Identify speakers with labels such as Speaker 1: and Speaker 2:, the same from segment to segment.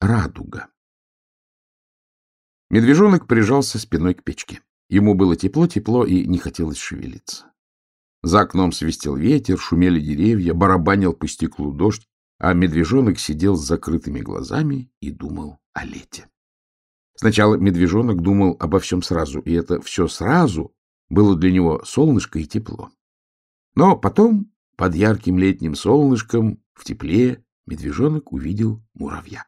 Speaker 1: Радуга. Медвежонок прижался спиной к печке. Ему было тепло-тепло и не хотелось шевелиться. За окном свистел ветер, шумели деревья, барабанил по стеклу дождь, а медвежонок сидел с закрытыми глазами и думал о лете. Сначала медвежонок думал обо всем сразу, и это все сразу было для него солнышко и тепло. Но потом, под ярким летним солнышком, в тепле, медвежонок увидел муравья.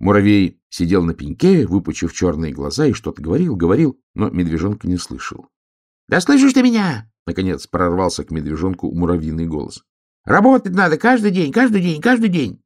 Speaker 1: Муравей сидел на пеньке, выпучив черные глаза, и что-то говорил, говорил, но медвежонка не слышал. — Да слышишь ты меня? — наконец прорвался к медвежонку муравьиный голос. — Работать надо каждый день, каждый день, каждый день.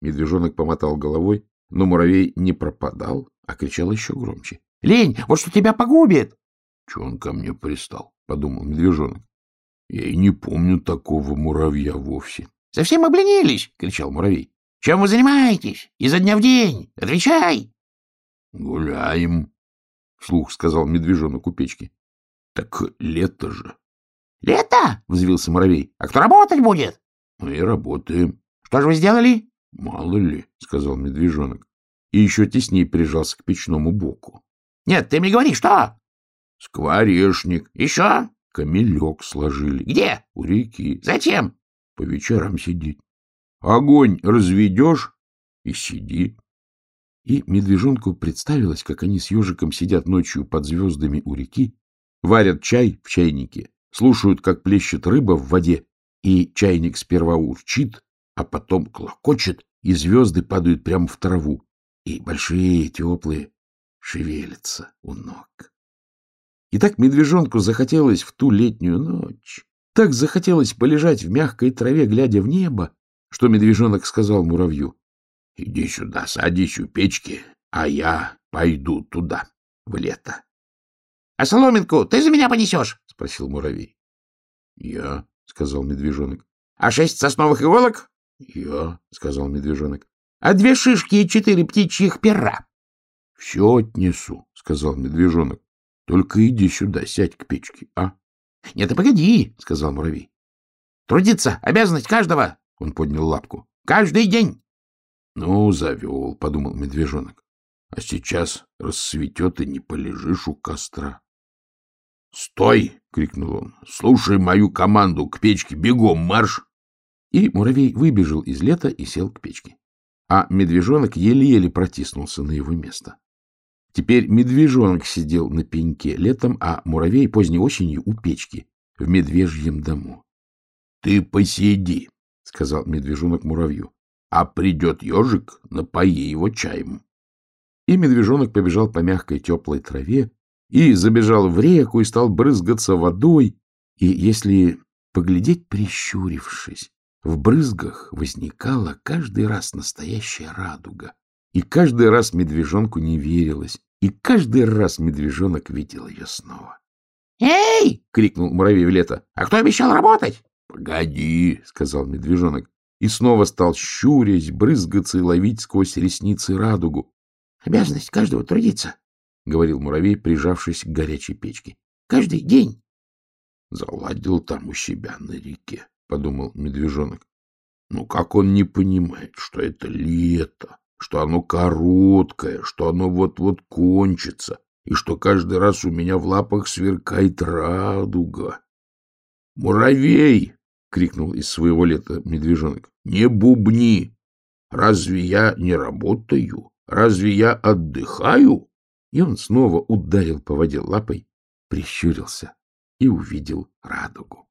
Speaker 1: Медвежонок помотал головой, но муравей не пропадал, а кричал еще громче. — Лень, вот что тебя погубит! — Че он ко мне пристал? — подумал медвежонок. — Я и не помню такого муравья вовсе. — Совсем обленились! — кричал муравей. Чем вы занимаетесь? Изо дня в день? Отвечай! — Гуляем, — вслух сказал медвежонок у печки. — Так лето же. — Лето? — взвился муравей. — А кто работать будет? — Мы работаем. — Что же вы сделали? — Мало ли, — сказал медвежонок. И еще теснее прижался к печному боку. — Нет, ты мне говори, что? — Скворечник. — Еще? — Камелек сложили. — Где? — У реки. — Зачем? — По вечерам сидеть. Огонь разведешь и сиди. И медвежонку представилось, как они с ежиком сидят ночью под звездами у реки, варят чай в чайнике, слушают, как плещет рыба в воде, и чайник сперва урчит, а потом клокочет, и звезды падают прямо в траву, и большие теплые шевелятся у ног. И так медвежонку захотелось в ту летнюю ночь, так захотелось полежать в мягкой траве, глядя в небо, что медвежонок сказал муравью. — Иди сюда, садись у печки, а я пойду туда, в лето. — А соломинку ты за меня понесешь? — спросил муравей. — Я, — сказал медвежонок. — А шесть сосновых иголок? — Я, — сказал медвежонок. — А две шишки и четыре птичьих пера? — Все отнесу, — сказал медвежонок. — Только иди сюда, сядь к печке, а? — Нет, и погоди, — сказал муравей. — Трудиться — обязанность каждого. Он поднял лапку. — Каждый день. — Ну, завел, — подумал медвежонок. — А сейчас рассветет и не полежишь у костра. — Стой! — крикнул он. — Слушай мою команду к печке, бегом марш! И муравей выбежал из лета и сел к печке. А медвежонок еле-еле протиснулся на его место. Теперь медвежонок сидел на пеньке летом, а муравей поздней осенью у печки в медвежьем дому. — Ты посиди, — сказал медвежонок муравью. — А придет ежик, напои его чаем. И медвежонок побежал по мягкой теплой траве и забежал в реку и стал брызгаться водой. И если поглядеть, прищурившись, в брызгах возникала каждый раз настоящая радуга. И каждый раз медвежонку не верилось, и каждый раз медвежонок видел ее снова. «Эй!» — крикнул муравей в лето. «А кто обещал работать?» — Погоди, — сказал медвежонок, и снова стал щурясь, брызгаться и ловить сквозь ресницы радугу. — Обязанность каждого трудиться, — говорил муравей, прижавшись к горячей печке. — Каждый день. — Заладил там у себя на реке, — подумал медвежонок. — Ну как он не понимает, что это лето, что оно короткое, что оно вот-вот кончится, и что каждый раз у меня в лапах сверкает радуга? — Муравей! — крикнул из своего лета медвежонок. — Не бубни! Разве я не работаю? Разве я отдыхаю? И он снова ударил по воде лапой, прищурился и увидел радугу.